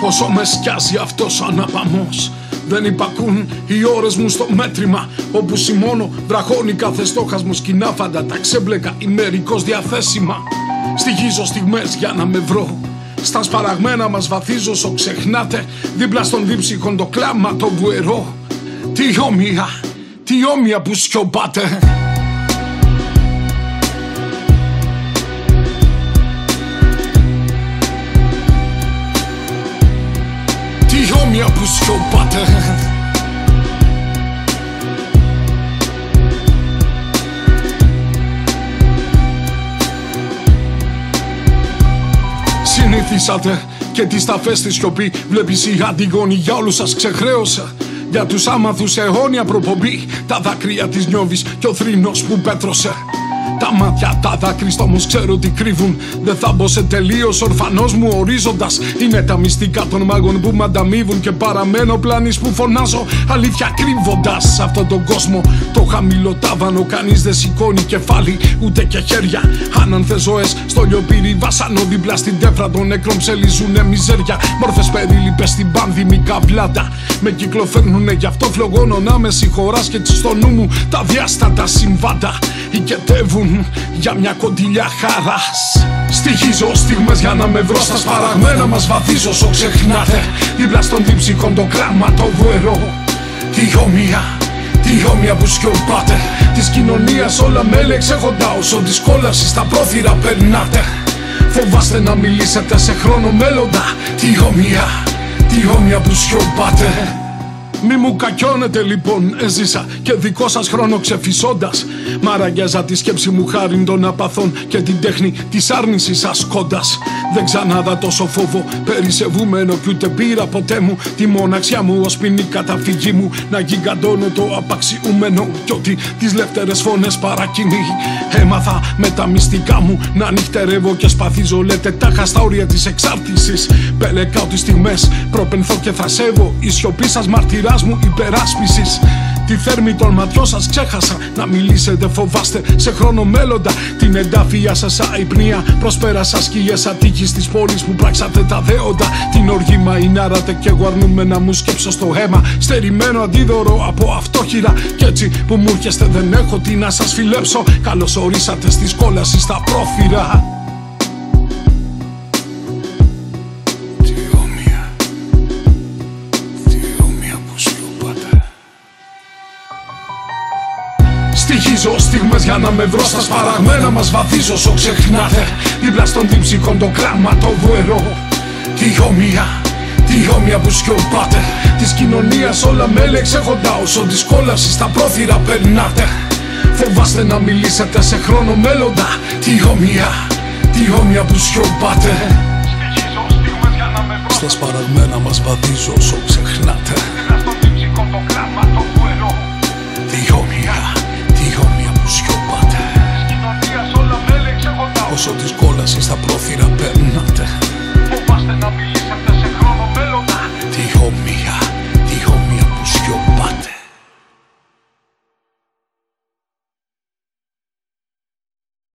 Πόσο με σκιάζει αυτός ο αναπαμός. Δεν υπακούν οι ώρες μου στο μέτρημα Όπου σημώνω βραχώνει κάθε στόχασμο Σκηνάφαντα τα ξέμπλεκα ημερικώς διαθέσιμα. Στοιχίζω στιγμές για να με βρω. Στα σπαραγμένα μας βαθίζω όσο ξεχνάτε Δίπλα στον δίψυχον το κλάμα το βουερό. Τι όμοια, τι όμοια που σιωπάτε όμοια που σιωπάτε Συνηθίσατε και τη σταφές στη σιωπή. Βλέπεις η Αντιγόνη για όλους σας ξεχρέωσα. Για τους άμαθους αιώνια προπομπή Τα δάκρυα της νιώβης και ο θρήνος που πέτρωσε τα μάτια τα δάκρυστα όμως ξέρω τι κρύβουν. Δεν θα μπω σε τελείως ορφανός μου ορίζοντας. Είναι τα μυστικά των μάγων που με ανταμείβουν και παραμένω πλάνης που φωνάζω. Αλήθεια κρύβοντας σε αυτόν τον κόσμο. Το χαμηλό τάβανο κανείς δεν σηκώνει κεφάλι ούτε και χέρια. Αν αν ζωές στο λιοπύρι βάσανο δίπλα στην τέφρα των νεκρών ψελίζουνε μιζέρια. Μόρφες περίληπες στην πανδημικά πλάτα. Με κυκλοφέρνουνε γι' αυτό φλογώνω να με συγχωρά και στο νου μου τα διάστατα συμβάντα. Οικετεύουν για μια κοντιλιά χαράς. Στοιχίζω στιγμές για να με βρω στα σπαραγμένα μας βαθίζω όσο ξεχνάτε. Δίπλα στον δίψυχον το κράμα το βουερό. Τι όμοια, τι όμοια που σκιωπάτε Της κοινωνίας όλα μέλη εξέχοντα όσο της κόλασης στα πρόθυρα περνάτε. Φοβάστε να μιλήσετε σε χρόνο μέλλοντα. Τι όμοια, τι όμοια που σκιωπάτε μη μου κακιώνετε λοιπόν, έζησα και δικό σας χρόνο ξεφυσώντας. Μαραγιάζα τη σκέψη μου χάρη των απαθών και την τέχνη της άρνησης ασκώντας. Δεν ξανάδα τόσο φόβο περισσευούμενο κι ούτε πήρα ποτέ μου. Τη μοναξιά μου ως ποινή καταφυγή μου να γιγαντώνω το απαξιούμενο Κι ότι τις λεύτερες φωνές παρακινεί. Έμαθα με τα μυστικά μου να νυχτερεύω και σπαθίζω Λέτε τάχα στα όρια της εξάρτησης. Πελεκάω τις στιγμές, προπενθώ και θα σέβω Η σιωπή σας μαρτυρά μου υπεράσπισης. Τη θέρμη των ματιών σας ξέχασα. Να μιλήσετε φοβάστε σε χρόνο μέλλοντα. Την εντάφια σας αϊπνία Προσπέρασα. Σκυλιές ατύχης της πόλης που πράξατε τα δέοντα. Την οργή μαϊνάρατε και εγώ αρνούμε να μου σκέψω στο αίμα. Στερημένο αντίδωρο από αυτόχειρα. Κι έτσι που μου έρχεστε δεν έχω τι να σας φιλέψω. Καλώς ορίσατε στη σκόλαση στα πρόφυρα Στοιχίζω στιγμές για να με βρω στα σπαραγμένα μας βαθίζω όσο ξεχνάτε. Δίπλα στον δίψυχον το κράμα το βουερό. Τι όμοια, τι όμοια που σκιωπάτε Της κοινωνίας όλα μέλη εξέχοντα όσο της κόλασης στα πρόθυρα περνάτε. Φοβάστε να μιλήσετε σε χρόνο μέλλοντα. Τι όμοια, τι όμοια που σκιωπάτε Στα σπαραγμένα μας βαδίζω όσο ξεχνάτε μέσω της κόλασης στα πρόθυρα περνάτε